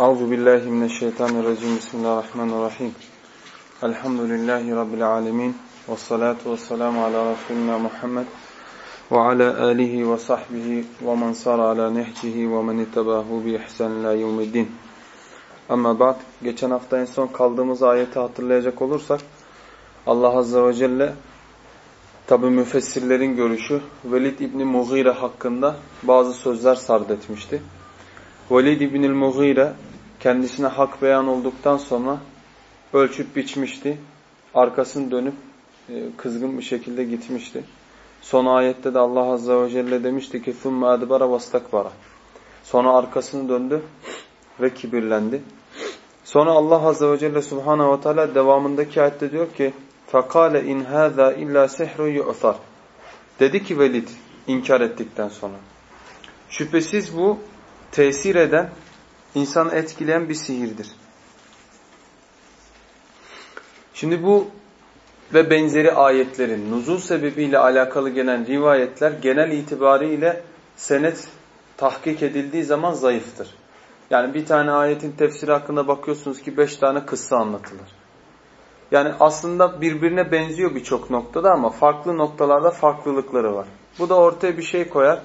Euzu billahi mineşşeytanirracim. Bismillahirrahmanirrahim. Elhamdülillahi rabbil alamin. Ves salatu vesselamu ala resulina Muhammed ve ala alihi ve sahbihi ve men sara ala nehcihi ve men ittabahu bi ihsan ila yevmiddin. Ama ba'd geçen hafta en son kaldığımız ayeti hatırlayacak olursak Allah azze ve celle tabi müfessirlerin görüşü Velid İbni Mughire hakkında bazı sözler sard etmişti. Velid İbnül Mughire kendisine hak beyan olduktan sonra ölçüp biçmişti. Arkasını dönüp e, kızgın bir şekilde gitmişti. Son ayette de Allah Azze ve Celle demişti ki ثُمَّ أَدْبَرَ وَاسْتَكْبَرَ Sonra arkasını döndü ve kibirlendi. Sonra Allah Azze ve Celle Subhanahu ve Teala devamındaki ayette diyor ki فَقَالَ اِنْ هَذَا اِلَّا سِحْرٌ يُؤْثَرْ Dedi ki Velid inkar ettikten sonra. Şüphesiz bu tesir eden, insanı etkileyen bir sihirdir. Şimdi bu ve benzeri ayetlerin nuzul sebebiyle alakalı gelen rivayetler genel itibariyle senet tahkik edildiği zaman zayıftır. Yani bir tane ayetin tefsiri hakkında bakıyorsunuz ki beş tane kıssa anlatılır. Yani aslında birbirine benziyor birçok noktada ama farklı noktalarda farklılıkları var. Bu da ortaya bir şey koyar.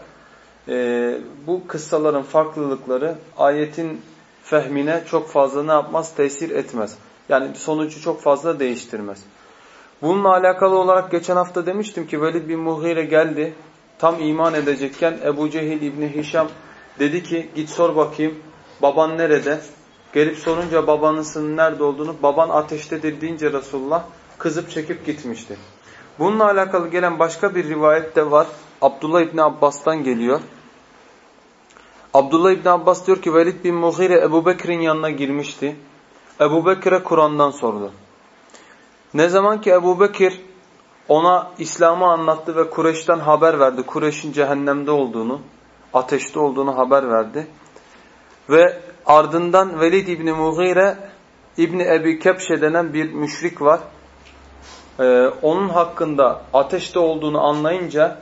Ee, bu kıssaların farklılıkları ayetin fehmine çok fazla ne yapmaz? Tesir etmez. Yani sonucu çok fazla değiştirmez. Bununla alakalı olarak geçen hafta demiştim ki Velid bin Mughire geldi. Tam iman edecekken Ebu Cehil İbni Hişam dedi ki git sor bakayım baban nerede? Gelip sorunca babanısının nerede olduğunu baban ateştedir deyince Resulullah kızıp çekip gitmişti. Bununla alakalı gelen başka bir rivayet de var. Abdullah İbni Abbas'tan geliyor. Abdullah İbni Abbas diyor ki Velid bin Mughire Ebu Bekir'in yanına girmişti. Ebu Bekir'e Kur'an'dan sordu. Ne zaman ki Ebu Bekir ona İslam'ı anlattı ve Kureyş'ten haber verdi. Kureyş'in cehennemde olduğunu, ateşte olduğunu haber verdi. Ve ardından Velid İbni Mughire İbni Ebi Kepşe denen bir müşrik var. Ee, onun hakkında ateşte olduğunu anlayınca,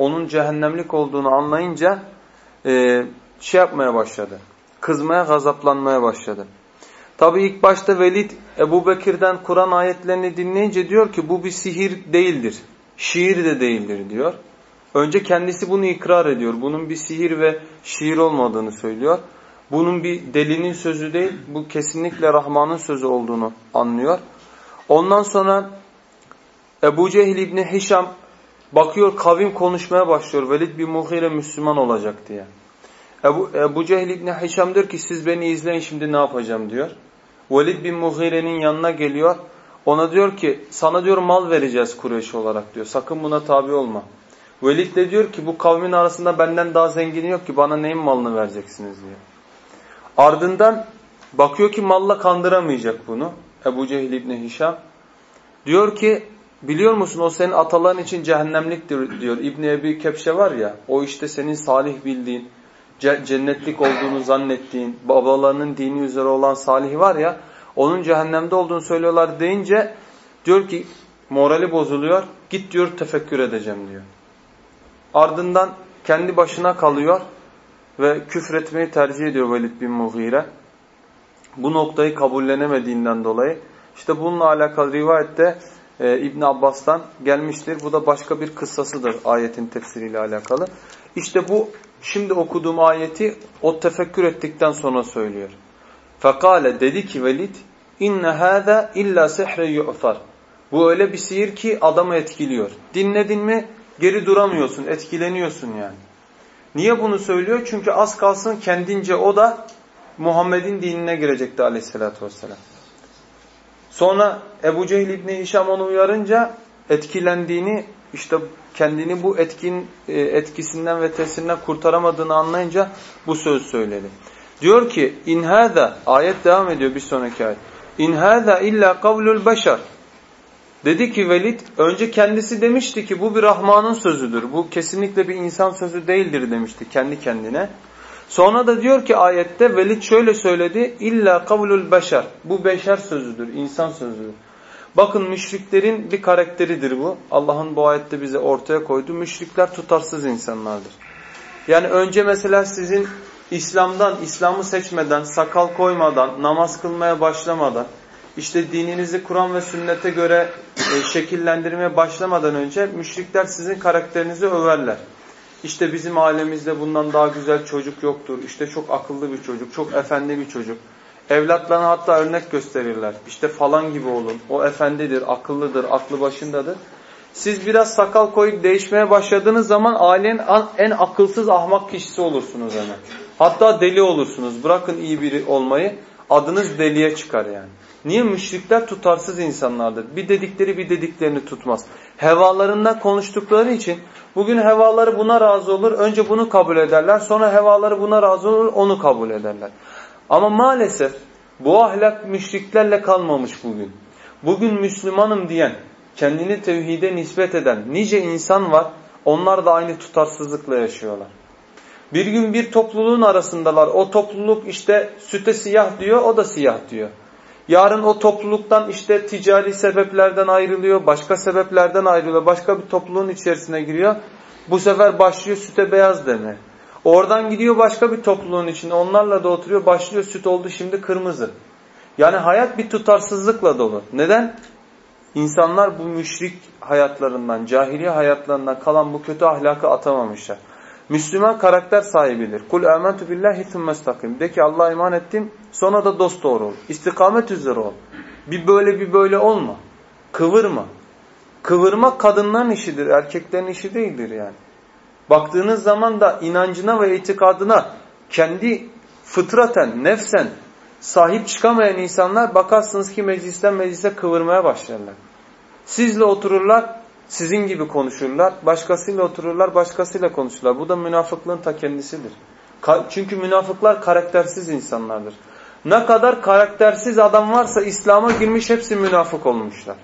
onun cehennemlik olduğunu anlayınca e, şey yapmaya başladı. Kızmaya, gazaplanmaya başladı. Tabi ilk başta Velid Ebu Bekir'den Kur'an ayetlerini dinleyince diyor ki bu bir sihir değildir. Şiir de değildir diyor. Önce kendisi bunu ikrar ediyor. Bunun bir sihir ve şiir olmadığını söylüyor. Bunun bir delinin sözü değil, bu kesinlikle Rahman'ın sözü olduğunu anlıyor. Ondan sonra Ebu Cehil İbni Hişam bakıyor kavim konuşmaya başlıyor. Velid bir Mughire Müslüman olacak diye. Ebu, Ebu Cehil İbni Hişam diyor ki siz beni izleyin şimdi ne yapacağım diyor. Velid bin Mughire'nin yanına geliyor. Ona diyor ki sana diyor mal vereceğiz Kureyş olarak diyor. Sakın buna tabi olma. Velid de diyor ki bu kavmin arasında benden daha zengini yok ki bana neyin malını vereceksiniz diyor. Ardından bakıyor ki malla kandıramayacak bunu. Ebu Cehil İbni Hişam. Diyor ki biliyor musun o senin ataların için cehennemliktir diyor. İbni Ebi Kepşe var ya o işte senin salih bildiğin cennetlik olduğunu zannettiğin, babalarının dini üzere olan Salih var ya, onun cehennemde olduğunu söylüyorlar deyince diyor ki morali bozuluyor, git diyor tefekkür edeceğim diyor. Ardından kendi başına kalıyor ve küfretmeyi tercih ediyor Velid bin Mughire. Bu noktayı kabullenemediğinden dolayı. işte bununla alakalı rivayette e, İbn Abbas'tan gelmiştir. Bu da başka bir kıssasıdır ayetin tefsiriyle alakalı. İşte bu Şimdi okuduğum ayeti o tefekkür ettikten sonra söylüyor. Fekale dedi ki Velid inne hâzâ illa sihre yu'far. Bu öyle bir sihir ki adamı etkiliyor. Dinledin mi geri duramıyorsun, etkileniyorsun yani. Niye bunu söylüyor? Çünkü az kalsın kendince o da Muhammed'in dinine girecekti aleyhissalatü vesselam. Sonra Ebu Cehil İbni Hişam onu uyarınca etkilendiğini işte kendini bu etkin e, etkisinden ve tesirinden kurtaramadığını anlayınca bu söz söyledi. Diyor ki in hada ayet devam ediyor bir sonraki ayet. İn hada illa kavlul beşer. Dedi ki Velid önce kendisi demişti ki bu bir Rahman'ın sözüdür. Bu kesinlikle bir insan sözü değildir demişti kendi kendine. Sonra da diyor ki ayette Velid şöyle söyledi. İlla kavlul beşer. Bu beşer sözüdür, insan sözüdür. Bakın müşriklerin bir karakteridir bu. Allah'ın bu ayette bize ortaya koyduğu müşrikler tutarsız insanlardır. Yani önce mesela sizin İslam'dan, İslam'ı seçmeden, sakal koymadan, namaz kılmaya başlamadan, işte dininizi Kur'an ve sünnete göre e, şekillendirmeye başlamadan önce müşrikler sizin karakterinizi överler. İşte bizim ailemizde bundan daha güzel çocuk yoktur. İşte çok akıllı bir çocuk, çok efendi bir çocuk. Evlatlarına hatta örnek gösterirler. İşte falan gibi olun. O efendidir, akıllıdır, aklı başındadır. Siz biraz sakal koyup değişmeye başladığınız zaman ailenin en akılsız ahmak kişisi olursunuz hemen. Hatta deli olursunuz. Bırakın iyi biri olmayı. Adınız deliye çıkar yani. Niye? Müşrikler tutarsız insanlardır. Bir dedikleri bir dediklerini tutmaz. Hevalarından konuştukları için bugün hevaları buna razı olur. Önce bunu kabul ederler. Sonra hevaları buna razı olur. Onu kabul ederler. Ama maalesef bu ahlak müşriklerle kalmamış bugün. Bugün Müslümanım diyen, kendini tevhide nispet eden nice insan var. Onlar da aynı tutarsızlıkla yaşıyorlar. Bir gün bir topluluğun arasındalar. O topluluk işte süte siyah diyor, o da siyah diyor. Yarın o topluluktan işte ticari sebeplerden ayrılıyor, başka sebeplerden ayrılıyor, başka bir topluluğun içerisine giriyor. Bu sefer başlıyor süte beyaz deme. Oradan gidiyor başka bir topluluğun içine, onlarla da oturuyor, başlıyor süt oldu şimdi kırmızı. Yani hayat bir tutarsızlıkla dolu. Neden? İnsanlar bu müşrik hayatlarından, cahiliye hayatlarından kalan bu kötü ahlakı atamamışlar. Müslüman karakter sahibidir. Kul amentu billahi thummestakim. De ki Allah'a iman ettim sonra da dost doğru ol. İstikamet üzere ol. Bir böyle bir böyle olma. Kıvırma. Kıvırmak kadınların işidir. Erkeklerin işi değildir yani. Baktığınız zaman da inancına ve itikadına kendi fıtraten, nefsen sahip çıkamayan insanlar bakarsınız ki meclisten meclise kıvırmaya başlarlar. Sizle otururlar, sizin gibi konuşurlar. Başkasıyla otururlar, başkasıyla konuşurlar. Bu da münafıklığın ta kendisidir. Çünkü münafıklar karaktersiz insanlardır. Ne kadar karaktersiz adam varsa İslam'a girmiş hepsi münafık olmuşlar.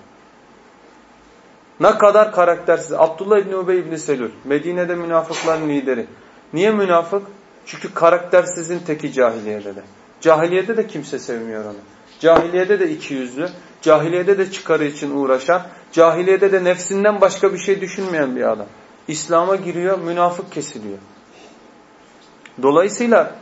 Ne kadar karaktersiz. Abdullah İbni Ubey İbni Selül. Medine'de münafıkların lideri. Niye münafık? Çünkü karaktersizin teki cahiliyede de. Cahiliyede de kimse sevmiyor onu. Cahiliyede de iki yüzlü. Cahiliyede de çıkarı için uğraşan. Cahiliyede de nefsinden başka bir şey düşünmeyen bir adam. İslam'a giriyor, münafık kesiliyor. Dolayısıyla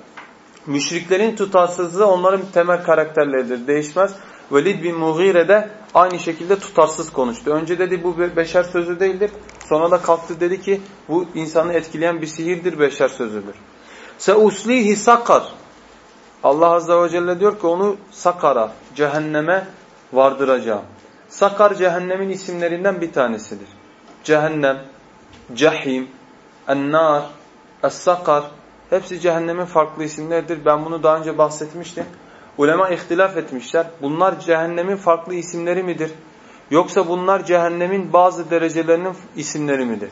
müşriklerin tutarsızlığı onların temel karakterleridir. Değişmez. Velid bin Mughire de aynı şekilde tutarsız konuştu. Önce dedi bu beşer sözü değildir. Sonra da kalktı dedi ki bu insanı etkileyen bir sihirdir, beşer sözüdür. Se uslihi sakar. Allah Azze ve Celle diyor ki onu sakara, cehenneme vardıracağım. Sakar cehennemin isimlerinden bir tanesidir. Cehennem, cehim, ennar, es-sakar hepsi cehennemin farklı isimleridir. Ben bunu daha önce bahsetmiştim. Ulema ihtilaf etmişler. Bunlar cehennemin farklı isimleri midir? Yoksa bunlar cehennemin bazı derecelerinin isimleri midir?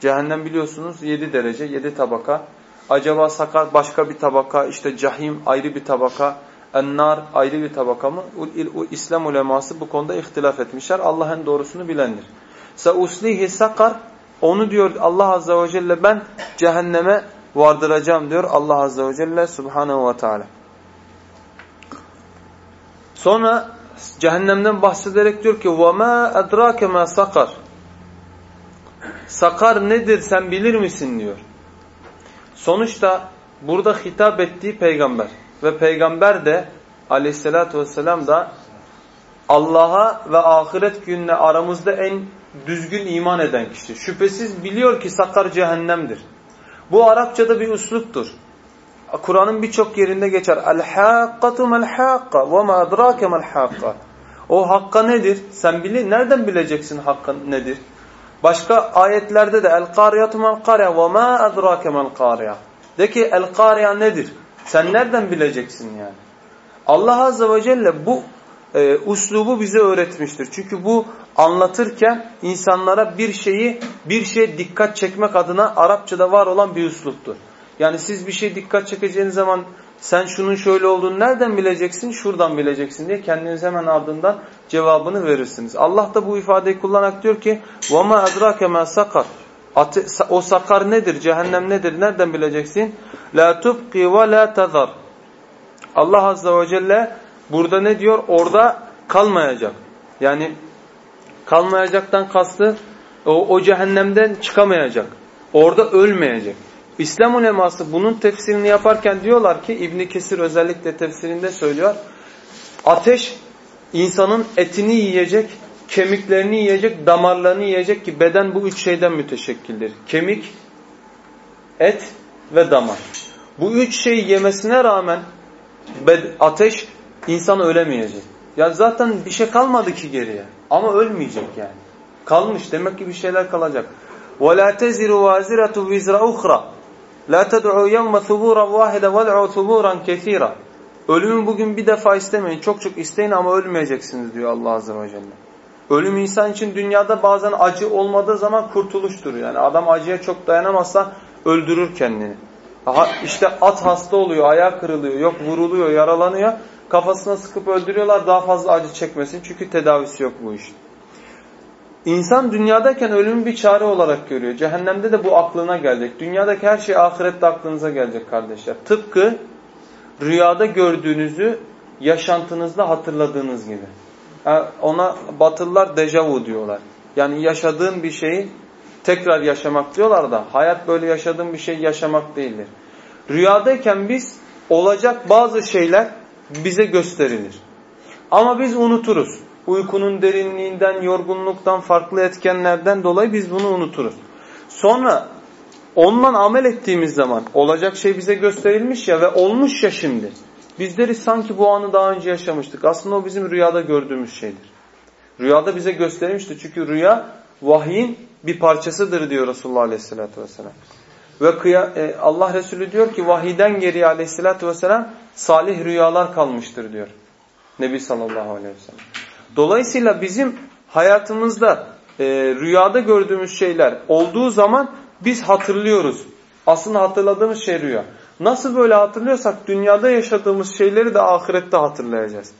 Cehennem biliyorsunuz yedi derece, yedi tabaka. Acaba sakar başka bir tabaka, işte cahim ayrı bir tabaka, ennar ayrı bir tabaka mı? İslam uleması bu konuda ihtilaf etmişler. Allah en doğrusunu bilendir. Seuslihi sakar onu diyor Allah azze ve celle ben cehenneme vardıracağım diyor Allah azze ve celle subhanehu ve teala. Sonra cehennemden bahsederek diyor ki وَمَا اَدْرَاكَ مَا sakar. Sakar nedir sen bilir misin diyor. Sonuçta burada hitap ettiği peygamber ve peygamber de aleyhissalatü vesselam da Allah'a ve ahiret gününe aramızda en düzgün iman eden kişi. Şüphesiz biliyor ki sakar cehennemdir. Bu Arapçada bir üsluptur. Kur'an'ın birçok yerinde geçer. El-hakkatu mel-hakka ve ma mel-hakka. O hakka nedir? Sen bili nereden bileceksin hakka nedir? Başka ayetlerde de el-qariyatu mel-qariya ve ma adrake mel-qariya. De ki el-qariya nedir? Sen nereden bileceksin yani? Allah Azze ve Celle bu e, uslubu bize öğretmiştir. Çünkü bu anlatırken insanlara bir şeyi bir şeye dikkat çekmek adına Arapçada var olan bir usluptur. Yani siz bir şey dikkat çekeceğiniz zaman sen şunun şöyle olduğunu nereden bileceksin? Şuradan bileceksin diye kendiniz hemen ardından cevabını verirsiniz. Allah da bu ifadeyi kullanarak diyor ki وَمَا أَدْرَاكَ مَا Ate o sakar nedir? Cehennem nedir? Nereden bileceksin? La tubqi ve la tazar. Allah azze ve celle burada ne diyor? Orada kalmayacak. Yani kalmayacaktan kastı o, o cehennemden çıkamayacak. Orada ölmeyecek. İslam uleması bunun tefsirini yaparken diyorlar ki İbn Kesir özellikle tefsirinde söylüyor. Ateş insanın etini yiyecek kemiklerini yiyecek, damarlarını yiyecek ki beden bu üç şeyden müteşekkildir. Kemik, et ve damar. Bu üç şeyi yemesine rağmen ateş insan ölemeyecek. Ya zaten bir şey kalmadı ki geriye. Ama ölmeyecek yani. Kalmış demek ki bir şeyler kalacak. وَلَا تَزِرُ وَازِرَةُ وِزْرَ اُخْرَى لَا تَدْعُوا يَوْمَ ثُبُورًا وَاحِدًا وَلْعُوا ثُبُورًا كَثِيرًا Ölümü bugün bir defa istemeyin. Çok çok isteyin ama ölmeyeceksiniz diyor Allah Azze ve Celle. Ölüm insan için dünyada bazen acı olmadığı zaman kurtuluştur. Yani adam acıya çok dayanamazsa öldürür kendini. İşte at hasta oluyor, ayağı kırılıyor, yok vuruluyor, yaralanıyor. Kafasına sıkıp öldürüyorlar daha fazla acı çekmesin. Çünkü tedavisi yok bu işin. İnsan dünyadayken ölümü bir çare olarak görüyor. Cehennemde de bu aklına gelecek. Dünyadaki her şey ahirette aklınıza gelecek kardeşler. Tıpkı rüyada gördüğünüzü yaşantınızda hatırladığınız gibi. Ona batılılar dejavu diyorlar. Yani yaşadığın bir şeyi tekrar yaşamak diyorlar da hayat böyle yaşadığın bir şey yaşamak değildir. Rüyadayken biz olacak bazı şeyler bize gösterilir. Ama biz unuturuz. Uykunun derinliğinden, yorgunluktan, farklı etkenlerden dolayı biz bunu unuturuz. Sonra ondan amel ettiğimiz zaman olacak şey bize gösterilmiş ya ve olmuş ya şimdi. Biz deriz sanki bu anı daha önce yaşamıştık. Aslında o bizim rüyada gördüğümüz şeydir. Rüyada bize gösterilmişti. Çünkü rüya vahyin bir parçasıdır diyor Resulullah Aleyhisselatü Vesselam. Ve kıya, e, Allah Resulü diyor ki vahiden geriye Aleyhisselatü Vesselam salih rüyalar kalmıştır diyor. Nebi sallallahu aleyhi ve sellem. Dolayısıyla bizim hayatımızda e, rüyada gördüğümüz şeyler olduğu zaman biz hatırlıyoruz. Aslında hatırladığımız şey rüya. Nasıl böyle hatırlıyorsak dünyada yaşadığımız şeyleri de ahirette hatırlayacağız.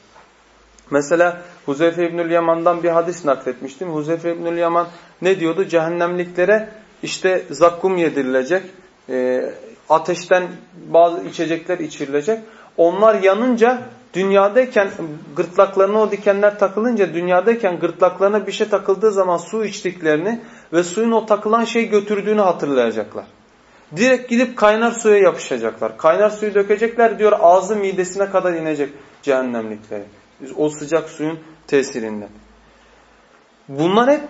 Mesela Huzeyfe İbnül Yaman'dan bir hadis nakletmiştim. Huzeyfe İbnül Yaman ne diyordu? Cehennemliklere işte zakkum yedirilecek, e, ateşten bazı içecekler içirilecek. Onlar yanınca dünyadayken gırtlaklarına o dikenler takılınca dünyadayken gırtlaklarına bir şey takıldığı zaman su içtiklerini ve suyun o takılan şey götürdüğünü hatırlayacaklar. Direkt gidip kaynar suya yapışacaklar. Kaynar suyu dökecekler diyor ağzı midesine kadar inecek cehennemlikleri. O sıcak suyun tesirinden. Bunlar hep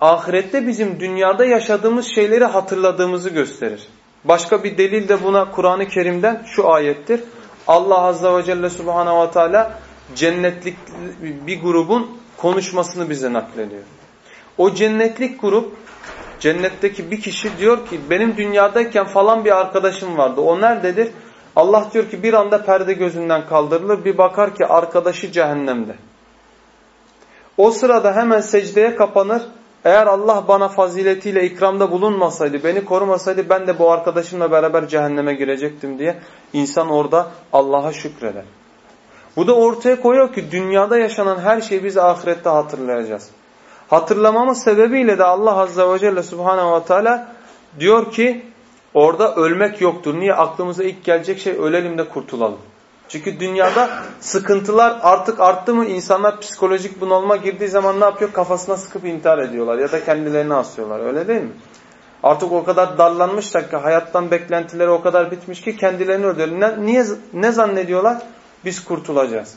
ahirette bizim dünyada yaşadığımız şeyleri hatırladığımızı gösterir. Başka bir delil de buna Kur'an-ı Kerim'den şu ayettir. Allah Azze ve Celle Subhanahu ve Teala cennetlik bir grubun konuşmasını bize naklediyor. O cennetlik grup cennetteki bir kişi diyor ki benim dünyadayken falan bir arkadaşım vardı. O nerededir? Allah diyor ki bir anda perde gözünden kaldırılır. Bir bakar ki arkadaşı cehennemde. O sırada hemen secdeye kapanır. Eğer Allah bana faziletiyle ikramda bulunmasaydı, beni korumasaydı ben de bu arkadaşımla beraber cehenneme girecektim diye insan orada Allah'a şükreder. Bu da ortaya koyuyor ki dünyada yaşanan her şeyi biz ahirette hatırlayacağız. Hatırlamamız sebebiyle de Allah Azze ve Celle Subhanahu ve Teala diyor ki orada ölmek yoktur. Niye? Aklımıza ilk gelecek şey ölelim de kurtulalım. Çünkü dünyada sıkıntılar artık arttı mı insanlar psikolojik bunalma girdiği zaman ne yapıyor? Kafasına sıkıp intihar ediyorlar ya da kendilerini asıyorlar. Öyle değil mi? Artık o kadar darlanmışlar ki hayattan beklentileri o kadar bitmiş ki kendilerini öldürüyorlar. Niye, ne zannediyorlar? Biz kurtulacağız.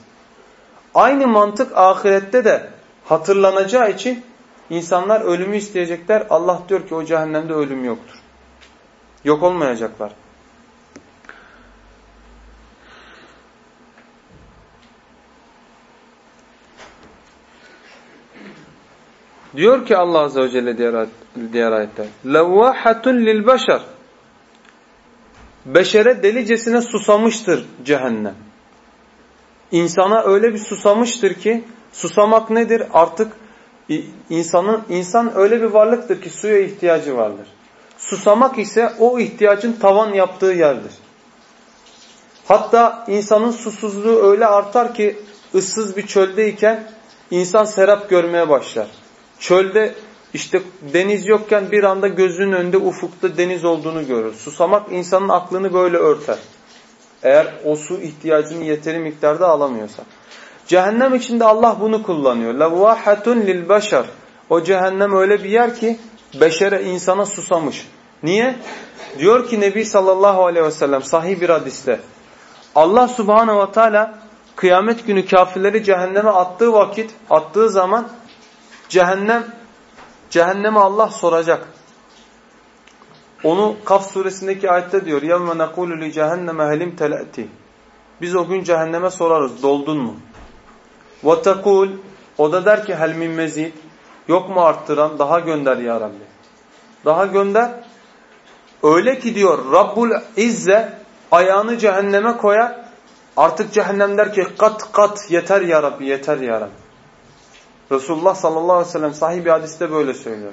Aynı mantık ahirette de hatırlanacağı için insanlar ölümü isteyecekler. Allah diyor ki o cehennemde ölüm yoktur. Yok olmayacaklar. Diyor ki Allah Azze ve Celle diğer, diğer ayette لَوَّاحَةٌ لِلْبَشَرِ Beşere delicesine susamıştır cehennem. İnsana öyle bir susamıştır ki susamak nedir? Artık insanın insan öyle bir varlıktır ki suya ihtiyacı vardır. Susamak ise o ihtiyacın tavan yaptığı yerdir. Hatta insanın susuzluğu öyle artar ki ıssız bir çöldeyken insan serap görmeye başlar. Çölde işte deniz yokken bir anda gözünün önünde ufukta deniz olduğunu görür. Susamak insanın aklını böyle örter. Eğer o su ihtiyacını yeteri miktarda alamıyorsa. Cehennem içinde Allah bunu kullanıyor. لَوَّاحَةٌ لِلْبَشَرِ O cehennem öyle bir yer ki beşere insana susamış. Niye? Diyor ki Nebi sallallahu aleyhi ve sellem sahih bir hadiste. Allah subhanehu ve teala kıyamet günü kafirleri cehenneme attığı vakit, attığı zaman cehennem cehenneme Allah soracak. Onu Kaf suresindeki ayette diyor. يَوْمَ نَقُولُ لِجَهَنَّمَ هَلِمْ تَلَأْتِ Biz o gün cehenneme sorarız. Doldun mu? وَتَقُولُ O da der ki هَلْ مِنْ مَزِيدٍ Yok mu arttıran? Daha gönder ya Rabbi. Daha gönder. Öyle ki diyor Rabbul İzze ayağını cehenneme koyar. Artık cehennem der ki kat kat yeter ya Rabbi yeter ya Rabbi. Resulullah sallallahu aleyhi ve sellem sahih bir hadiste böyle söylüyor.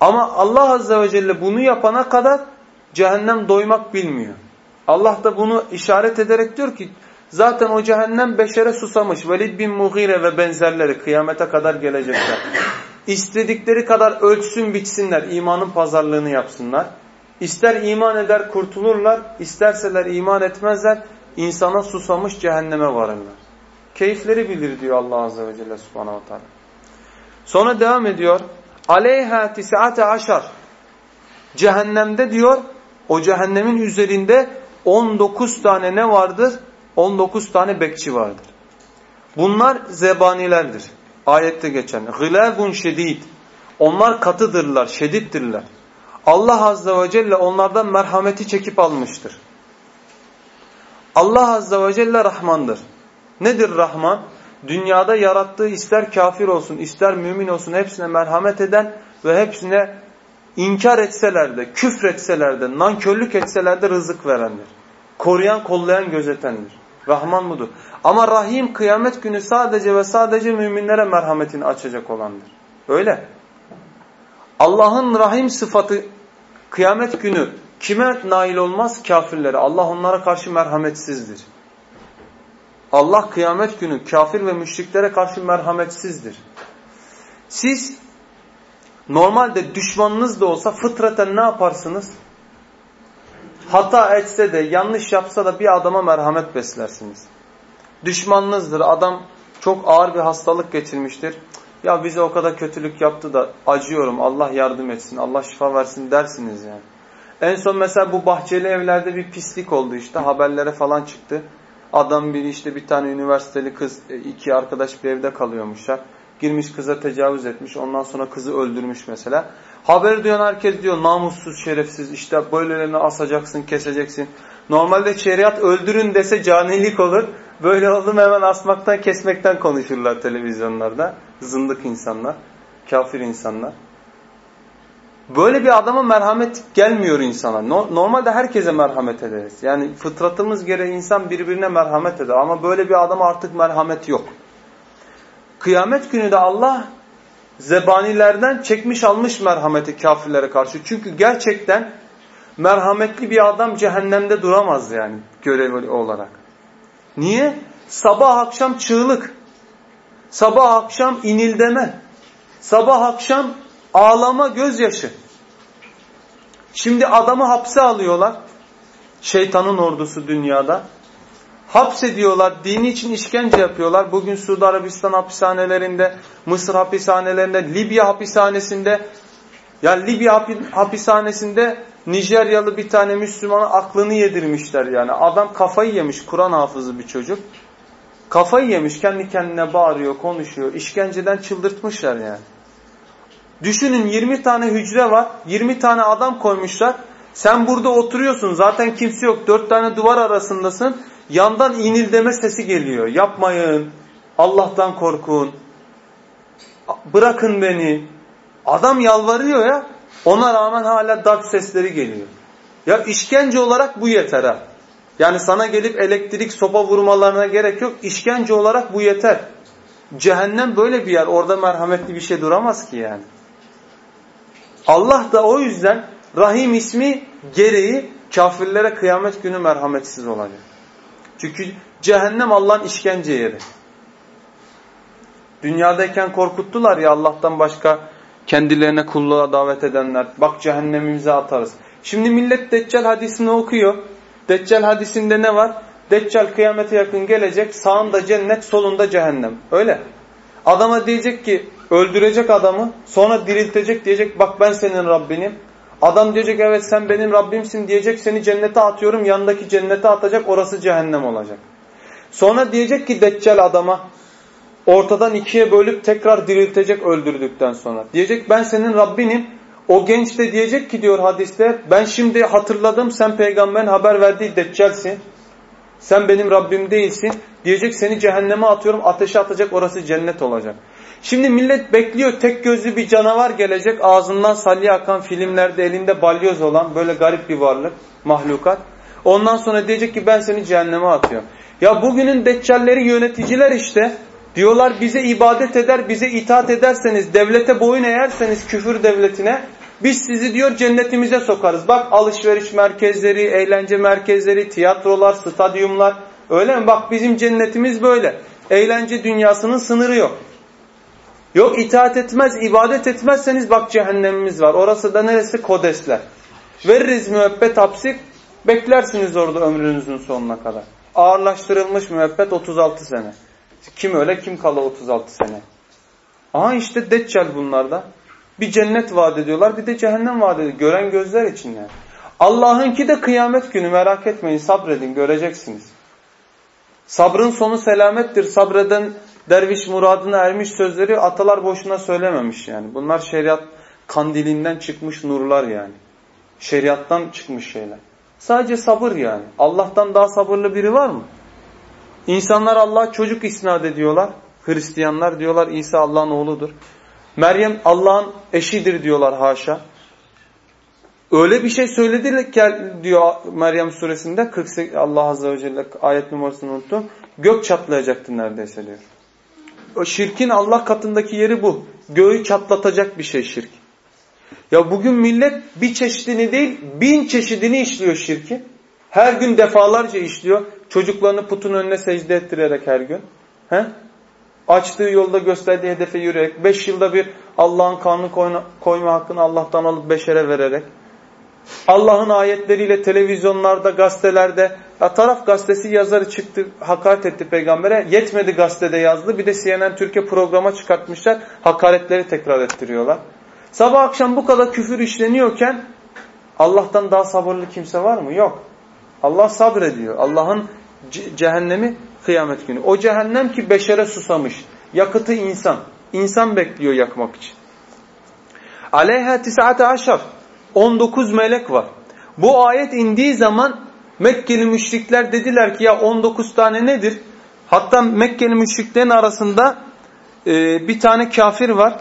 Ama Allah azze ve celle bunu yapana kadar cehennem doymak bilmiyor. Allah da bunu işaret ederek diyor ki zaten o cehennem beşere susamış. Velid bin Mughire ve benzerleri kıyamete kadar gelecekler. İstedikleri kadar ölçsün bitsinler, imanın pazarlığını yapsınlar. İster iman eder kurtulurlar, isterseler iman etmezler, insana susamış cehenneme varırlar. Keyifleri bilir diyor Allah Azze ve Celle subhanahu teala. Sonra devam ediyor. Aleyha tis'ate aşar. Cehennemde diyor, o cehennemin üzerinde 19 tane ne vardır? 19 tane bekçi vardır. Bunlar zebanilerdir. Ayette geçen. Gılâbun şedid. Onlar katıdırlar, şedittirler. Allah Azze ve Celle onlardan merhameti çekip almıştır. Allah Azze ve Celle Rahmandır. Nedir Rahman? Dünyada yarattığı ister kafir olsun, ister mümin olsun hepsine merhamet eden ve hepsine inkar etseler de, küfretseler de, nankörlük etseler de rızık verendir. Koruyan, kollayan, gözetendir. Rahman budur. Ama Rahim kıyamet günü sadece ve sadece müminlere merhametini açacak olandır. Öyle. Allah'ın Rahim sıfatı kıyamet günü kime nail olmaz? Kafirlere. Allah onlara karşı merhametsizdir. Allah kıyamet günü kafir ve müşriklere karşı merhametsizdir. Siz normalde düşmanınız da olsa fıtraten ne yaparsınız? Hata etse de yanlış yapsa da bir adama merhamet beslersiniz. Düşmanınızdır. Adam çok ağır bir hastalık geçirmiştir. Ya bize o kadar kötülük yaptı da acıyorum. Allah yardım etsin. Allah şifa versin dersiniz yani. En son mesela bu bahçeli evlerde bir pislik oldu işte. Haberlere falan çıktı. Adam biri işte bir tane üniversiteli kız e, iki arkadaş bir evde kalıyormuşlar. Girmiş kıza tecavüz etmiş. Ondan sonra kızı öldürmüş mesela. Haber duyan herkes diyor namussuz şerefsiz işte böylelerini asacaksın keseceksin. Normalde şeriat öldürün dese canilik olur. Böyle oldu hemen asmaktan kesmekten konuşurlar televizyonlarda. Zındık insanlar, kafir insanlar. Böyle bir adama merhamet gelmiyor insana. Normalde herkese merhamet ederiz. Yani fıtratımız gereği insan birbirine merhamet eder. Ama böyle bir adama artık merhamet yok. Kıyamet günü de Allah zebanilerden çekmiş almış merhameti kafirlere karşı. Çünkü gerçekten merhametli bir adam cehennemde duramaz yani görevli olarak. Niye? Sabah akşam çığlık. Sabah akşam inildeme. Sabah akşam ağlama gözyaşı. Şimdi adamı hapse alıyorlar. Şeytanın ordusu dünyada. Hapsediyorlar, dini için işkence yapıyorlar. Bugün Suudi Arabistan hapishanelerinde, Mısır hapishanelerinde, Libya hapishanesinde, ya Libya hapishanesinde Nijeryalı bir tane Müslümanın aklını yedirmişler yani. Adam kafayı yemiş, Kur'an hafızı bir çocuk. Kafayı yemiş, kendi kendine bağırıyor, konuşuyor. İşkenceden çıldırtmışlar yani. Düşünün 20 tane hücre var, 20 tane adam koymuşlar. Sen burada oturuyorsun, zaten kimse yok, 4 tane duvar arasındasın. Yandan inildeme sesi geliyor. Yapmayın, Allah'tan korkun, bırakın beni. Adam yalvarıyor ya, ona rağmen hala darp sesleri geliyor. Ya işkence olarak bu yeter ha. Yani sana gelip elektrik sopa vurmalarına gerek yok. İşkence olarak bu yeter. Cehennem böyle bir yer. Orada merhametli bir şey duramaz ki yani. Allah da o yüzden Rahim ismi gereği kafirlere kıyamet günü merhametsiz olacak. Çünkü cehennem Allah'ın işkence yeri. Dünyadayken korkuttular ya Allah'tan başka kendilerine kulluğa davet edenler. Bak cehennemimize atarız. Şimdi millet Deccal hadisini okuyor. Deccal hadisinde ne var? Deccal kıyamete yakın gelecek. Sağında cennet, solunda cehennem. Öyle. Adama diyecek ki öldürecek adamı sonra diriltecek diyecek bak ben senin Rabbinim. Adam diyecek evet sen benim Rabbimsin diyecek seni cennete atıyorum yanındaki cennete atacak orası cehennem olacak. Sonra diyecek ki Deccal adama ortadan ikiye bölüp tekrar diriltecek öldürdükten sonra. Diyecek ben senin Rabbinim. O genç de diyecek ki diyor hadiste ben şimdi hatırladım sen peygamberin haber verdiği Deccal'sin. Sen benim Rabbim değilsin. Diyecek seni cehenneme atıyorum ateşe atacak orası cennet olacak. Şimdi millet bekliyor tek gözlü bir canavar gelecek ağzından salya akan filmlerde elinde balyoz olan böyle garip bir varlık mahlukat. Ondan sonra diyecek ki ben seni cehenneme atıyorum. Ya bugünün deccalleri yöneticiler işte diyorlar bize ibadet eder bize itaat ederseniz devlete boyun eğerseniz küfür devletine biz sizi diyor cennetimize sokarız. Bak alışveriş merkezleri, eğlence merkezleri, tiyatrolar, stadyumlar. Öyle mi? Bak bizim cennetimiz böyle. Eğlence dünyasının sınırı yok. Yok itaat etmez, ibadet etmezseniz bak cehennemimiz var. Orası da neresi? Kodesler. Veririz müebbet hapsi, beklersiniz orada ömrünüzün sonuna kadar. Ağırlaştırılmış müebbet 36 sene. Kim öyle kim kala 36 sene. Aha işte deccal bunlarda. Bir cennet vaat ediyorlar bir de cehennem vaat ediyor. Gören gözler için yani. Allah'ınki de kıyamet günü merak etmeyin sabredin göreceksiniz. Sabrın sonu selamettir. Sabreden derviş muradına ermiş sözleri atalar boşuna söylememiş yani. Bunlar şeriat kandilinden çıkmış nurlar yani. Şeriattan çıkmış şeyler. Sadece sabır yani. Allah'tan daha sabırlı biri var mı? İnsanlar Allah'a çocuk isnat ediyorlar. Hristiyanlar diyorlar İsa Allah'ın oğludur. Meryem Allah'ın eşidir diyorlar haşa. Öyle bir şey söyledi ki diyor Meryem suresinde 48 Allah azze ve celle ayet numarasını unuttum. Gök çatlayacaktı neredeyse diyor. Şirkin Allah katındaki yeri bu. Göğü çatlatacak bir şey şirk. Ya bugün millet bir çeşidini değil bin çeşidini işliyor şirki. Her gün defalarca işliyor. Çocuklarını putun önüne secde ettirerek her gün. He? Açtığı yolda gösterdiği hedefe yürüyerek. Beş yılda bir Allah'ın kanunu koyma, koyma hakkını Allah'tan alıp beşere vererek. Allah'ın ayetleriyle televizyonlarda, gazetelerde ya taraf gazetesi yazarı çıktı, hakaret etti peygambere. Yetmedi gazetede yazdı. Bir de CNN Türkiye programa çıkartmışlar. Hakaretleri tekrar ettiriyorlar. Sabah akşam bu kadar küfür işleniyorken Allah'tan daha sabırlı kimse var mı? Yok. Allah sabrediyor. Allah'ın cehennemi kıyamet günü. O cehennem ki beşere susamış. Yakıtı insan. İnsan bekliyor yakmak için. Aleyha tis'ate aşar. 19 melek var. Bu ayet indiği zaman Mekkeli müşrikler dediler ki ya 19 tane nedir? Hatta Mekkeli müşriklerin arasında e, bir tane kafir var.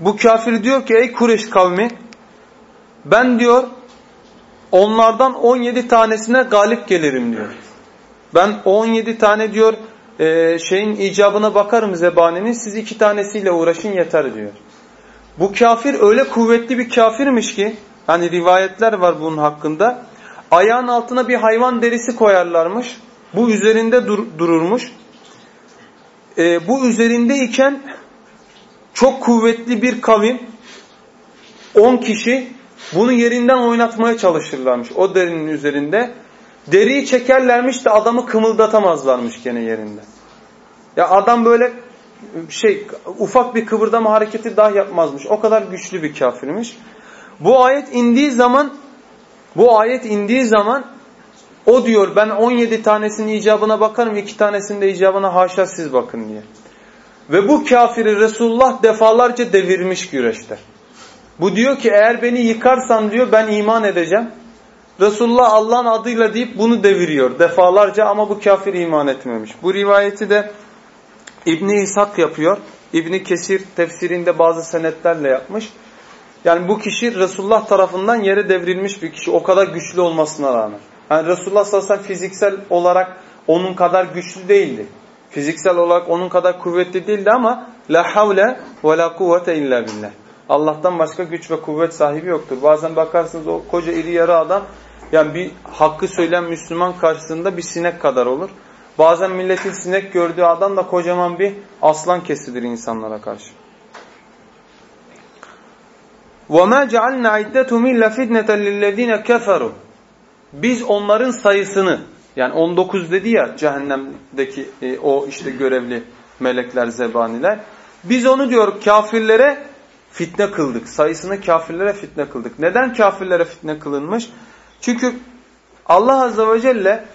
Bu kafir diyor ki ey Kureş kavmi ben diyor onlardan 17 tanesine galip gelirim diyor. Ben 17 tane diyor e, şeyin icabına bakarım zebaninin siz iki tanesiyle uğraşın yeter diyor. Bu kafir öyle kuvvetli bir kafirmiş ki hani rivayetler var bunun hakkında. Ayağın altına bir hayvan derisi koyarlarmış. Bu üzerinde dur dururmuş. E, bu üzerindeyken çok kuvvetli bir kavim 10 kişi bunu yerinden oynatmaya çalışırlarmış o derinin üzerinde. Deriyi çekerlermiş de adamı kımıldatamazlarmış gene yerinde. Ya adam böyle şey ufak bir kıvırdama hareketi daha yapmazmış. O kadar güçlü bir kafirmiş. Bu ayet indiği zaman bu ayet indiği zaman o diyor ben 17 tanesinin icabına bakarım iki tanesinin de icabına haşa siz bakın diye. Ve bu kafiri Resulullah defalarca devirmiş güreşte. Bu diyor ki eğer beni yıkarsan diyor ben iman edeceğim. Resulullah Allah'ın adıyla deyip bunu deviriyor defalarca ama bu kafir iman etmemiş. Bu rivayeti de İbni İshak yapıyor. İbni Kesir tefsirinde bazı senetlerle yapmış. Yani bu kişi Resulullah tarafından yere devrilmiş bir kişi. O kadar güçlü olmasına rağmen. Yani Resulullah sallallahu aleyhi ve sellem fiziksel olarak onun kadar güçlü değildi. Fiziksel olarak onun kadar kuvvetli değildi ama la havle ve la kuvvete illa billah. Allah'tan başka güç ve kuvvet sahibi yoktur. Bazen bakarsınız o koca iri yarı adam yani bir hakkı söyleyen Müslüman karşısında bir sinek kadar olur. Bazen milletin sinek gördüğü adam da kocaman bir aslan kesidir insanlara karşı. وَمَا جَعَلْنَا عِدَّتُمْ اِلَّا فِدْنَةً لِلَّذ۪ينَ كَفَرُوا Biz onların sayısını yani 19 dedi ya cehennemdeki e, o işte görevli melekler, zebaniler. Biz onu diyor kafirlere fitne kıldık. Sayısını kafirlere fitne kıldık. Neden kafirlere fitne kılınmış? Çünkü Allah Azze ve Celle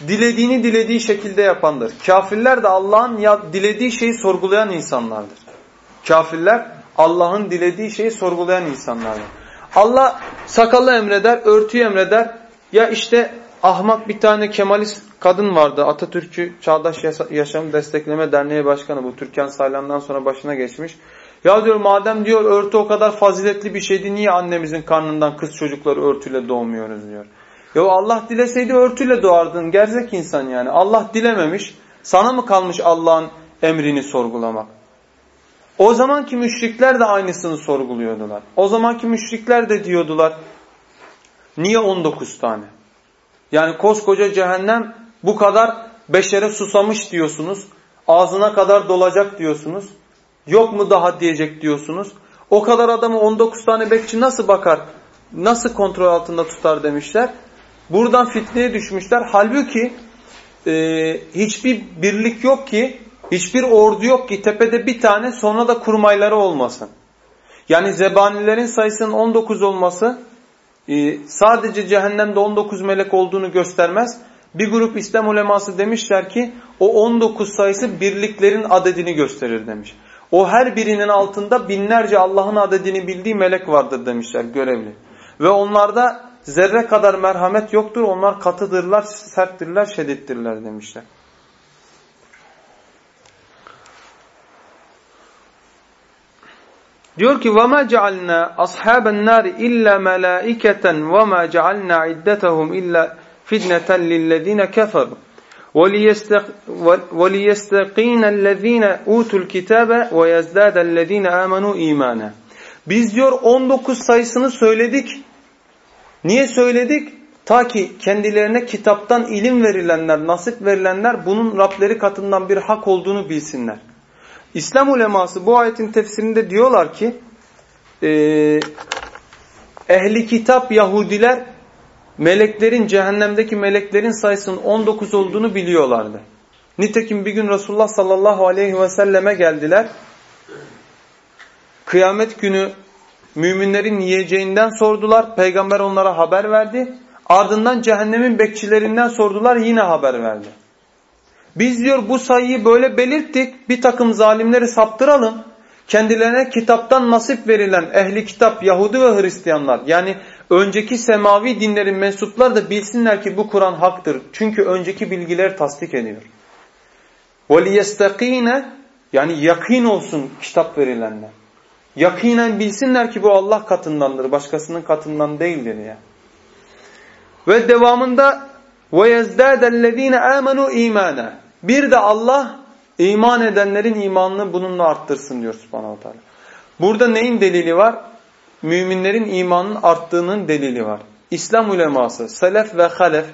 dilediğini dilediği şekilde yapandır. Kafirler de Allah'ın dilediği şeyi sorgulayan insanlardır. Kafirler Allah'ın dilediği şeyi sorgulayan insanlardır. Allah sakalı emreder, örtüyü emreder. Ya işte ahmak bir tane Kemalist kadın vardı. Atatürk'ü Çağdaş Yaşam Destekleme Derneği Başkanı. Bu Türkan Saylan'dan sonra başına geçmiş. Ya diyor madem diyor örtü o kadar faziletli bir şeydi niye annemizin karnından kız çocukları örtüyle doğmuyoruz diyor. Ya Allah dileseydi örtüyle doğardın. Gerzek insan yani. Allah dilememiş. Sana mı kalmış Allah'ın emrini sorgulamak? O zamanki müşrikler de aynısını sorguluyordular. O zamanki müşrikler de diyordular. Niye 19 tane? Yani koskoca cehennem bu kadar beşere susamış diyorsunuz. Ağzına kadar dolacak diyorsunuz. Yok mu daha diyecek diyorsunuz. O kadar adamı 19 tane bekçi nasıl bakar? Nasıl kontrol altında tutar demişler. Buradan fitneye düşmüşler. Halbuki e, hiçbir birlik yok ki, hiçbir ordu yok ki tepede bir tane sonra da kurmayları olmasın. Yani zebanilerin sayısının 19 olması e, sadece cehennemde 19 melek olduğunu göstermez. Bir grup İslam uleması demişler ki o 19 sayısı birliklerin adedini gösterir demiş. O her birinin altında binlerce Allah'ın adedini bildiği melek vardır demişler görevli. Ve onlarda zerre kadar merhamet yoktur. Onlar katıdırlar, serttirler, şedittirler demişler. Diyor ki وَمَا جَعَلْنَا أَصْحَابَ النَّارِ إِلَّا مَلَائِكَةً وَمَا جَعَلْنَا عِدَّتَهُمْ إِلَّا فِدْنَةً لِلَّذ۪ينَ كَفَرُوا وَلِيَسْتَقِينَ الَّذ۪ينَ اُوتُوا الْكِتَابَ وَيَزْدَادَ الَّذ۪ينَ آمَنُوا اِيمَانًا Biz diyor 19 sayısını söyledik. Niye söyledik? Ta ki kendilerine kitaptan ilim verilenler, nasip verilenler bunun Rableri katından bir hak olduğunu bilsinler. İslam uleması bu ayetin tefsirinde diyorlar ki e, ehli kitap Yahudiler meleklerin cehennemdeki meleklerin sayısının 19 olduğunu biliyorlardı. Nitekim bir gün Resulullah sallallahu aleyhi ve selleme geldiler. Kıyamet günü müminlerin yiyeceğinden sordular. Peygamber onlara haber verdi. Ardından cehennemin bekçilerinden sordular. Yine haber verdi. Biz diyor bu sayıyı böyle belirttik. Bir takım zalimleri saptıralım. Kendilerine kitaptan nasip verilen ehli kitap Yahudi ve Hristiyanlar yani önceki semavi dinlerin mensupları da bilsinler ki bu Kur'an haktır. Çünkü önceki bilgiler tasdik ediyor. وَلِيَسْتَقِينَ Yani yakin olsun kitap verilenler. Yakinen bilsinler ki bu Allah katındandır. Başkasının katından değildir ya. Ve devamında وَيَزْدَادَ الَّذ۪ينَ آمَنُوا اِيمَانًا Bir de Allah iman edenlerin imanını bununla arttırsın diyor subhanahu teala. Burada neyin delili var? Müminlerin imanının arttığının delili var. İslam uleması, selef ve halef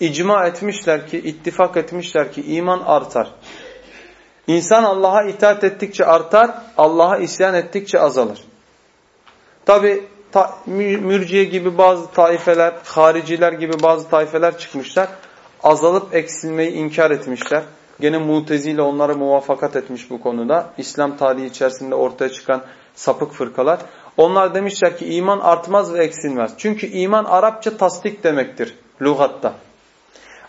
icma etmişler ki, ittifak etmişler ki iman artar. İnsan Allah'a itaat ettikçe artar, Allah'a isyan ettikçe azalır. Tabi ta, mürciye gibi bazı taifeler, hariciler gibi bazı taifeler çıkmışlar. Azalıp eksilmeyi inkar etmişler. Gene mutezile onlara muvaffakat etmiş bu konuda. İslam tarihi içerisinde ortaya çıkan sapık fırkalar. Onlar demişler ki iman artmaz ve eksilmez. Çünkü iman Arapça tasdik demektir lügatta.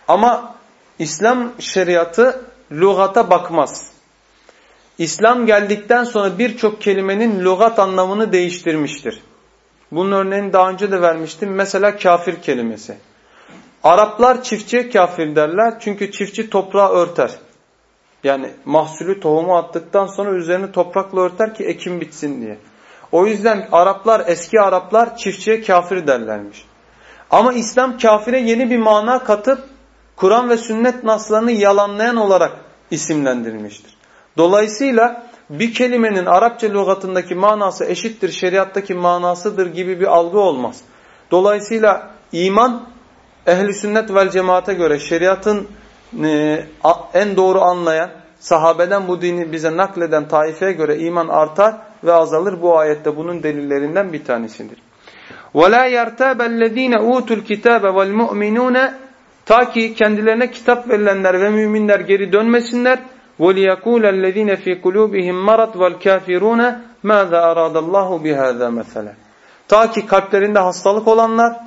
Ama İslam şeriatı lügata bakmaz. İslam geldikten sonra birçok kelimenin lügat anlamını değiştirmiştir. Bunun örneğini daha önce de vermiştim. Mesela kafir kelimesi. Araplar çiftçiye kafir derler çünkü çiftçi toprağı örter. Yani mahsulü tohumu attıktan sonra üzerini toprakla örter ki ekim bitsin diye. O yüzden Araplar, eski Araplar çiftçiye kafir derlermiş. Ama İslam kafire yeni bir mana katıp Kur'an ve sünnet naslarını yalanlayan olarak isimlendirilmiştir. Dolayısıyla bir kelimenin Arapça lügatındaki manası eşittir, şeriattaki manasıdır gibi bir algı olmaz. Dolayısıyla iman ehli sünnet vel cemaate göre şeriatın e, en doğru anlayan, sahabeden bu dini bize nakleden taifeye göre iman artar ve azalır. Bu ayette bunun delillerinden bir tanesidir. وَلَا يَرْتَابَ الَّذ۪ينَ اُوتُوا الْكِتَابَ وَالْمُؤْمِنُونَ Ta ki kendilerine kitap verilenler ve müminler geri dönmesinler. وَلِيَقُولَ الَّذ۪ينَ ف۪ي قُلُوبِهِمْ مَرَضْ وَالْكَافِرُونَ مَاذَا أَرَادَ اللّٰهُ بِهَذَا مَثَلًا Ta ki kalplerinde hastalık olanlar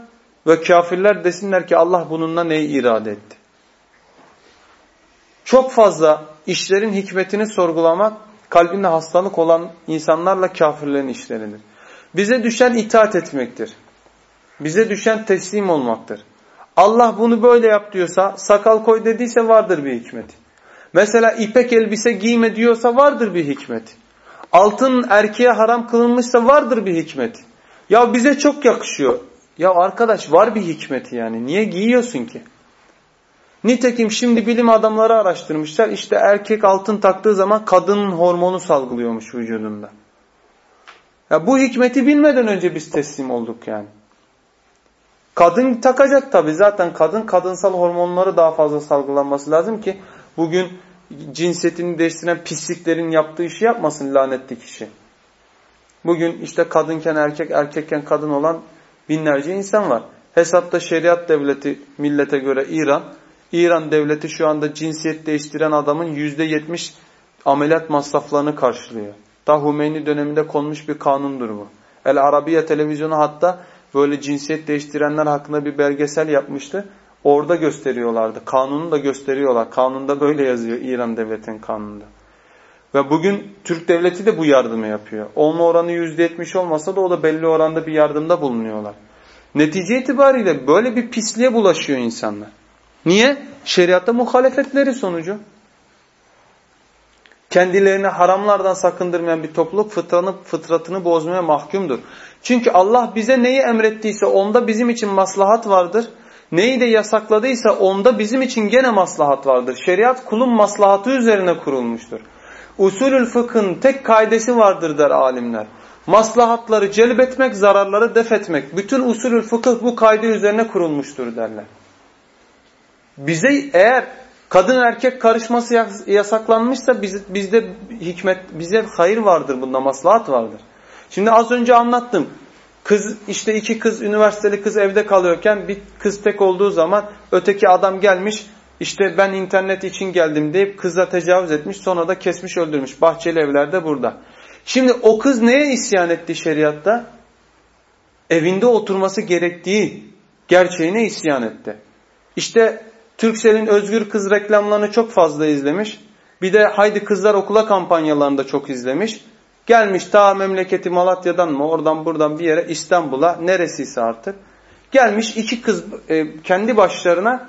ve kafirler desinler ki Allah bununla neyi irade etti. Çok fazla işlerin hikmetini sorgulamak kalbinde hastalık olan insanlarla kafirlerin işleridir. Bize düşen itaat etmektir. Bize düşen teslim olmaktır. Allah bunu böyle yap diyorsa, sakal koy dediyse vardır bir hikmeti. Mesela ipek elbise giyme diyorsa vardır bir hikmeti. Altın erkeğe haram kılınmışsa vardır bir hikmeti. Ya bize çok yakışıyor. Ya arkadaş var bir hikmeti yani. Niye giyiyorsun ki? Nitekim şimdi bilim adamları araştırmışlar. İşte erkek altın taktığı zaman kadının hormonu salgılıyormuş vücudunda. Ya bu hikmeti bilmeden önce biz teslim olduk yani. Kadın takacak tabi zaten kadın kadınsal hormonları daha fazla salgılanması lazım ki bugün cinsiyetini değiştiren pisliklerin yaptığı işi yapmasın lanetli kişi. Bugün işte kadınken erkek erkekken kadın olan binlerce insan var. Hesapta şeriat devleti millete göre İran. İran devleti şu anda cinsiyet değiştiren adamın yüzde yetmiş ameliyat masraflarını karşılıyor. Ta Hümeyni döneminde konmuş bir kanundur bu. El Arabiye televizyonu hatta böyle cinsiyet değiştirenler hakkında bir belgesel yapmıştı. Orada gösteriyorlardı. Kanunu da gösteriyorlar. Kanunda böyle yazıyor İran devletinin kanununda. Ve bugün Türk devleti de bu yardımı yapıyor. Olma oranı %70 olmasa da o da belli oranda bir yardımda bulunuyorlar. Netice itibariyle böyle bir pisliğe bulaşıyor insanlar. Niye? Şeriatta muhalefetleri sonucu. Kendilerini haramlardan sakındırmayan bir topluluk fıtratını, fıtratını bozmaya mahkumdur. Çünkü Allah bize neyi emrettiyse onda bizim için maslahat vardır. Neyi de yasakladıysa onda bizim için gene maslahat vardır. Şeriat kulun maslahatı üzerine kurulmuştur. Usulül fıkhın tek kaidesi vardır der alimler. Maslahatları celbetmek, zararları def etmek. Bütün usulül fıkıh bu kaide üzerine kurulmuştur derler. Bize eğer kadın erkek karışması yasaklanmışsa biz, bizde hikmet, bize hayır vardır bunda, maslahat vardır. Şimdi az önce anlattım. Kız işte iki kız üniversiteli kız evde kalıyorken bir kız tek olduğu zaman öteki adam gelmiş işte ben internet için geldim deyip kıza tecavüz etmiş sonra da kesmiş öldürmüş. Bahçeli evlerde burada. Şimdi o kız neye isyan etti şeriatta? Evinde oturması gerektiği gerçeğine isyan etti. İşte Türkcell'in Özgür Kız reklamlarını çok fazla izlemiş. Bir de Haydi Kızlar Okula kampanyalarını da çok izlemiş. Gelmiş ta memleketi Malatya'dan mı oradan buradan bir yere İstanbul'a neresiyse artık. Gelmiş iki kız e, kendi başlarına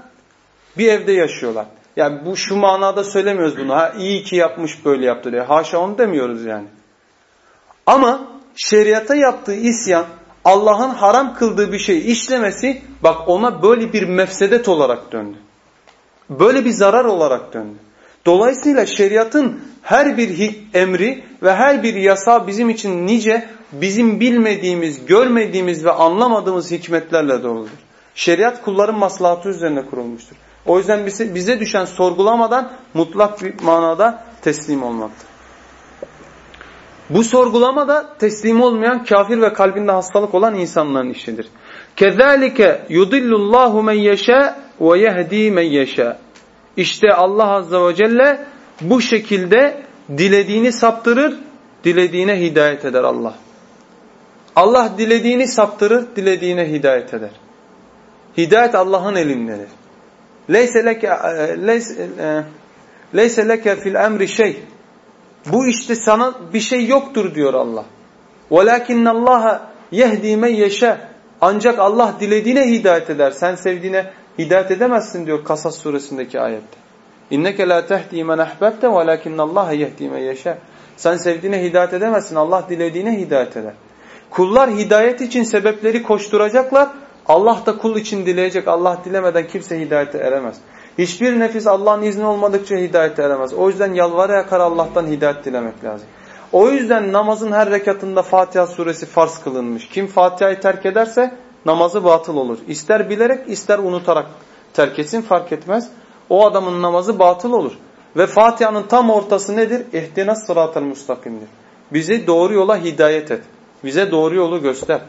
bir evde yaşıyorlar. Yani bu şu manada söylemiyoruz bunu. Ha iyi ki yapmış böyle yaptı diye. Haşa onu demiyoruz yani. Ama şeriata yaptığı isyan Allah'ın haram kıldığı bir şey işlemesi bak ona böyle bir mefsedet olarak döndü. Böyle bir zarar olarak döndü. Dolayısıyla şeriatın her bir emri ve her bir yasa bizim için nice bizim bilmediğimiz, görmediğimiz ve anlamadığımız hikmetlerle doludur. Şeriat kulların maslahatı üzerine kurulmuştur. O yüzden bize, düşen sorgulamadan mutlak bir manada teslim olmaktır. Bu sorgulama da teslim olmayan kafir ve kalbinde hastalık olan insanların işidir. Kezalike yudillullahu men yeşâ ve yehdi men yeşâ. İşte Allah azze ve celle bu şekilde dilediğini saptırır, dilediğine hidayet eder Allah. Allah dilediğini saptırır, dilediğine hidayet eder. Hidayet Allah'ın elindedir. Leyse leke leyse leke fil emri şey. Bu işte sana bir şey yoktur diyor Allah. Allah yehdi men yeşe. Ancak Allah dilediğine hidayet eder. Sen sevdiğine hidayet edemezsin diyor Kasas suresindeki ayette. İnneke la tehdi men ahbabte velakinne Allah yehdi men yeşe. Sen sevdiğine hidayet edemezsin. Allah dilediğine hidayet eder. Kullar hidayet için sebepleri koşturacaklar. Allah da kul için dileyecek. Allah dilemeden kimse hidayete eremez. Hiçbir nefis Allah'ın izni olmadıkça hidayete eremez. O yüzden yalvara yakar Allah'tan hidayet dilemek lazım. O yüzden namazın her rekatında Fatiha suresi farz kılınmış. Kim Fatiha'yı terk ederse namazı batıl olur. İster bilerek ister unutarak terk etsin fark etmez. O adamın namazı batıl olur. Ve Fatiha'nın tam ortası nedir? İhtinas sıratel mustakimdir. Bizi doğru yola hidayet et. Bize doğru yolu göster.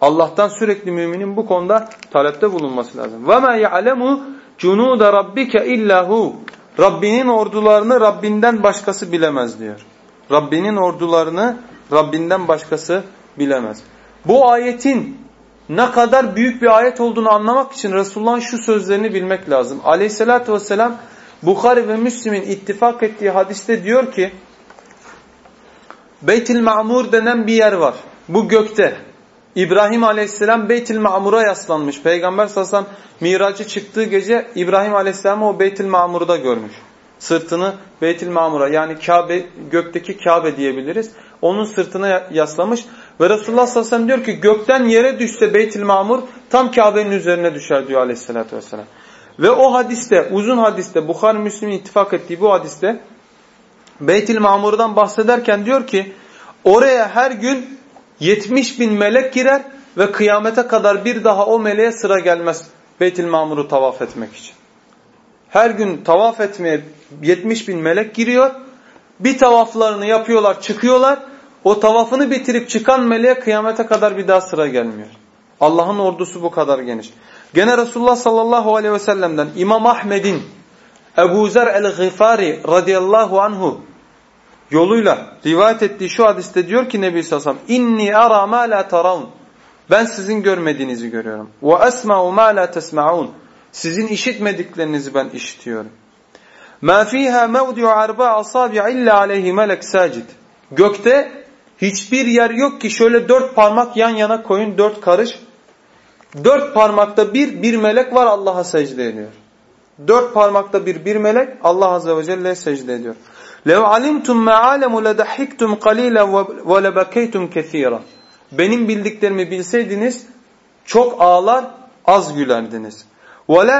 Allah'tan sürekli müminin bu konuda talepte bulunması lazım. Ve ma ya'lemu cunuda rabbike illahu. Rabbinin ordularını Rabbinden başkası bilemez diyor. Rabbinin ordularını Rabbinden başkası bilemez. Bu ayetin ne kadar büyük bir ayet olduğunu anlamak için Resulullah'ın şu sözlerini bilmek lazım. Aleyhissalatü vesselam Bukhari ve Müslim'in ittifak ettiği hadiste diyor ki Beytil Ma'mur denen bir yer var. Bu gökte. İbrahim Aleyhisselam Beytil Ma'mur'a yaslanmış. Peygamber sallallahu miracı çıktığı gece İbrahim Aleyhisselam'ı o Beytil Ma'mur'da görmüş. Sırtını Beytil Ma'mur'a yani Kabe, gökteki Kabe diyebiliriz. Onun sırtına yaslamış. Ve Resulullah sallallahu aleyhi ve sellem diyor ki gökten yere düşse Beytil Mamur tam Kabe'nin üzerine düşer diyor aleyhissalatü vesselam. Ve o hadiste uzun hadiste Bukhari Müslim'in ittifak ettiği bu hadiste Beytil Mamur'dan bahsederken diyor ki oraya her gün 70 bin melek girer ve kıyamete kadar bir daha o meleğe sıra gelmez Beytil Mamur'u tavaf etmek için. Her gün tavaf etmeye 70 bin melek giriyor. Bir tavaflarını yapıyorlar çıkıyorlar o tavafını bitirip çıkan meleğe kıyamete kadar bir daha sıra gelmiyor. Allah'ın ordusu bu kadar geniş. Gene Resulullah sallallahu aleyhi ve sellem'den İmam Ahmed'in Ebu Zer el-Gıfari radıyallahu anhu yoluyla rivayet ettiği şu hadiste diyor ki Nebi sallallahu İnni ara ma la taravun ben sizin görmediğinizi görüyorum. Ve esma'u ma la tesma'un sizin işitmediklerinizi ben işitiyorum. Ma fiha mevdi'u arba asabi illa aleyhi melek sacid. Gökte Hiçbir yer yok ki şöyle dört parmak yan yana koyun dört karış. Dört parmakta bir, bir melek var Allah'a secde ediyor. Dört parmakta bir, bir melek Allah Azze ve Celle'ye secde ediyor. لَوْ عَلِمْتُمْ مَا عَالَمُ لَدَحِكْتُمْ قَلِيلًا وَلَبَكَيْتُمْ كَثِيرًا Benim bildiklerimi bilseydiniz çok ağlar, az gülerdiniz. وَلَا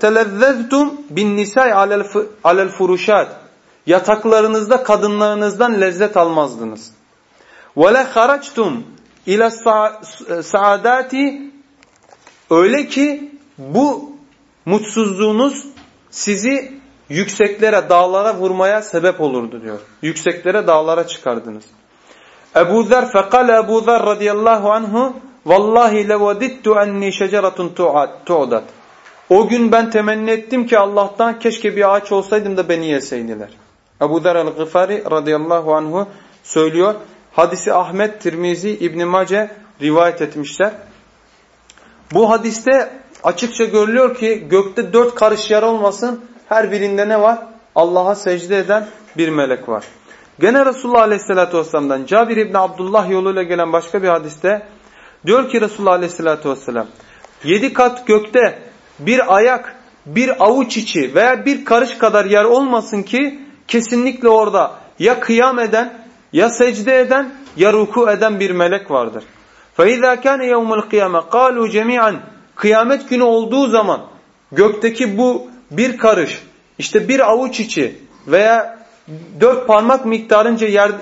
تَلَذَّذْتُمْ بِالنِّسَاءِ عَلَى الْفُرُشَاتِ Yataklarınızda kadınlarınızdan lezzet almazdınız. Ve le haraçtum ila saadati öyle ki bu mutsuzluğunuz sizi yükseklere, dağlara vurmaya sebep olurdu diyor. Yükseklere, dağlara çıkardınız. Ebu Zer fekale Ebu Zer radıyallahu anhu Vallahi levedittu enni şeceratun tu'dat. O gün ben temenni ettim ki Allah'tan keşke bir ağaç olsaydım da beni yeseydiler. Ebu Zer el-Gıfari radıyallahu anhu söylüyor. Hadisi Ahmet, Tirmizi, İbn Mace rivayet etmişler. Bu hadiste açıkça görülüyor ki gökte dört karış yer olmasın her birinde ne var? Allah'a secde eden bir melek var. Gene Resulullah Aleyhisselatü Vesselam'dan Cabir İbni Abdullah yoluyla gelen başka bir hadiste diyor ki Resulullah Aleyhisselatü Vesselam yedi kat gökte bir ayak, bir avuç içi veya bir karış kadar yer olmasın ki kesinlikle orada ya kıyam eden ya secde eden ya ruku eden bir melek vardır. فَاِذَا كَانَ يَوْمُ الْقِيَامَةِ قَالُوا جَمِيعًا Kıyamet günü olduğu zaman gökteki bu bir karış, işte bir avuç içi veya dört parmak miktarınca yer,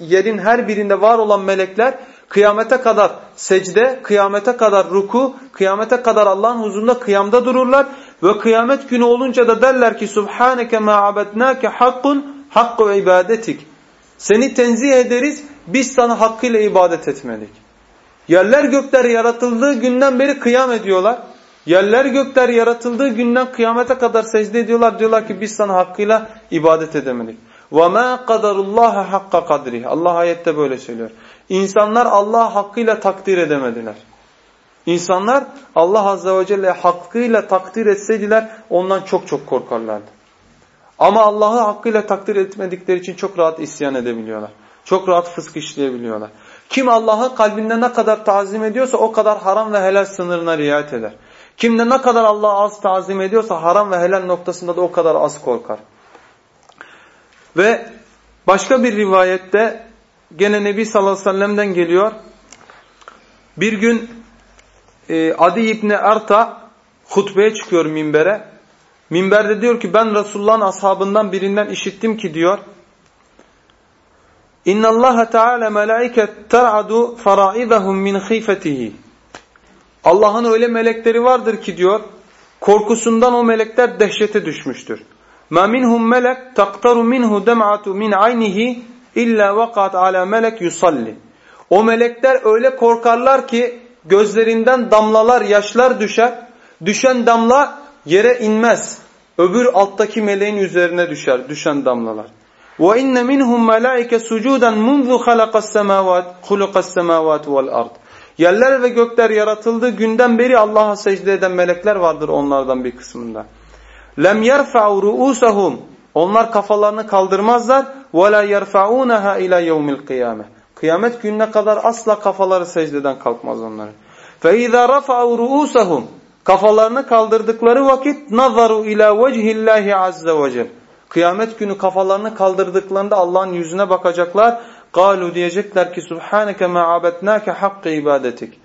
yerin her birinde var olan melekler kıyamete kadar secde, kıyamete kadar ruku, kıyamete kadar Allah'ın huzurunda kıyamda dururlar ve kıyamet günü olunca da derler ki Subhaneke ma abednake hakkun hakku ibadetik. Seni tenzih ederiz, biz sana hakkıyla ibadet etmedik. Yerler gökler yaratıldığı günden beri kıyam ediyorlar. Yerler gökler yaratıldığı günden kıyamete kadar secde ediyorlar. Diyorlar ki biz sana hakkıyla ibadet edemedik. وَمَا قَدَرُ اللّٰهَ حَقَّ قَدْرِهِ Allah ayette böyle söylüyor. İnsanlar Allah hakkıyla takdir edemediler. İnsanlar Allah Azze ve Celle hakkıyla takdir etseydiler ondan çok çok korkarlardı. Ama Allah'ı hakkıyla takdir etmedikleri için çok rahat isyan edebiliyorlar. Çok rahat fısk işleyebiliyorlar. Kim Allah'ı kalbinde ne kadar tazim ediyorsa o kadar haram ve helal sınırına riayet eder. Kim de ne kadar Allah'ı az tazim ediyorsa haram ve helal noktasında da o kadar az korkar. Ve başka bir rivayette gene Nebi sallallahu aleyhi ve sellem'den geliyor. Bir gün e, Adi İbni Erta hutbeye çıkıyor minbere. Minberde diyor ki ben Resulullah'ın ashabından birinden işittim ki diyor. İnna Allah Teala melaiket ter'adu faraidahum min khifetihi. Allah'ın öyle melekleri vardır ki diyor korkusundan o melekler dehşete düşmüştür. Ma minhum melek taktaru minhu dem'atu min aynihi illa vakat ala melek yusalli. O melekler öyle korkarlar ki gözlerinden damlalar, yaşlar düşer. Düşen damla yere inmez. Öbür alttaki meleğin üzerine düşer düşen damlalar. Ve inne minhum melaike sucudan munzu halakas semavat hulukas semavat vel ard. Yerler ve gökler yaratıldığı günden beri Allah'a secde eden melekler vardır onlardan bir kısmında. Lem yerfa'u ru'usahum. Onlar kafalarını kaldırmazlar. Ve la yerfa'unaha ila yevmil kıyame. Kıyamet gününe kadar asla kafaları secdeden kalkmaz onların. Fe izâ rafa'u ru'usahum kafalarını kaldırdıkları vakit nazaru ila vecihillahi azze ve cel. Kıyamet günü kafalarını kaldırdıklarında Allah'ın yüzüne bakacaklar. Galu diyecekler ki Subhaneke ma abetnake hakkı ibadetik.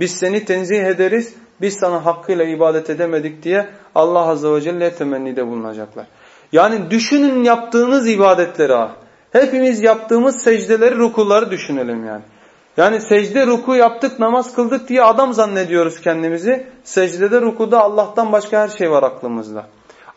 Biz seni tenzih ederiz, biz sana hakkıyla ibadet edemedik diye Allah Azze ve Celle temennide bulunacaklar. Yani düşünün yaptığınız ibadetleri ha. Hepimiz yaptığımız secdeleri, rukuları düşünelim yani. Yani secde ruku yaptık, namaz kıldık diye adam zannediyoruz kendimizi. Secdede rukuda Allah'tan başka her şey var aklımızda.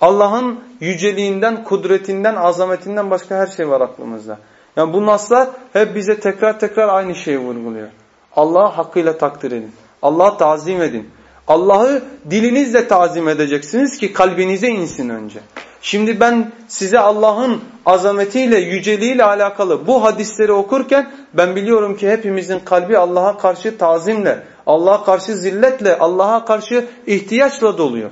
Allah'ın yüceliğinden, kudretinden, azametinden başka her şey var aklımızda. Yani bu naslar hep bize tekrar tekrar aynı şeyi vurguluyor. Allah'ı hakkıyla takdir edin. Allah'ı tazim edin. Allah'ı dilinizle tazim edeceksiniz ki kalbinize insin önce. Şimdi ben size Allah'ın azametiyle, yüceliğiyle alakalı bu hadisleri okurken ben biliyorum ki hepimizin kalbi Allah'a karşı tazimle, Allah'a karşı zilletle, Allah'a karşı ihtiyaçla doluyor.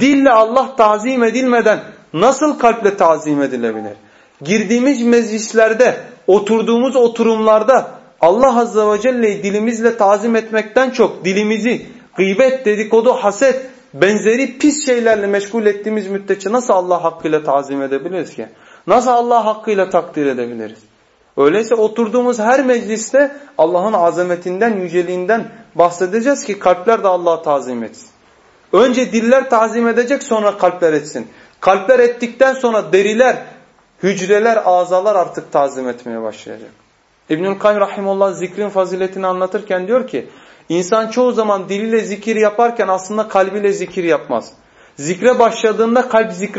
Dille Allah tazim edilmeden nasıl kalple tazim edilebilir? Girdiğimiz meclislerde, oturduğumuz oturumlarda Allah Azze ve Celle'yi dilimizle tazim etmekten çok dilimizi gıybet, dedikodu, haset, benzeri pis şeylerle meşgul ettiğimiz müddetçe nasıl Allah hakkıyla tazim edebiliriz ki? Nasıl Allah hakkıyla takdir edebiliriz? Öyleyse oturduğumuz her mecliste Allah'ın azametinden, yüceliğinden bahsedeceğiz ki kalpler de Allah'a tazim etsin. Önce diller tazim edecek sonra kalpler etsin. Kalpler ettikten sonra deriler, hücreler, azalar artık tazim etmeye başlayacak. İbnül Kayyum Rahimullah zikrin faziletini anlatırken diyor ki insan çoğu zaman diliyle zikir yaparken aslında kalbiyle zikir yapmaz. Zikre başladığında kalp zikre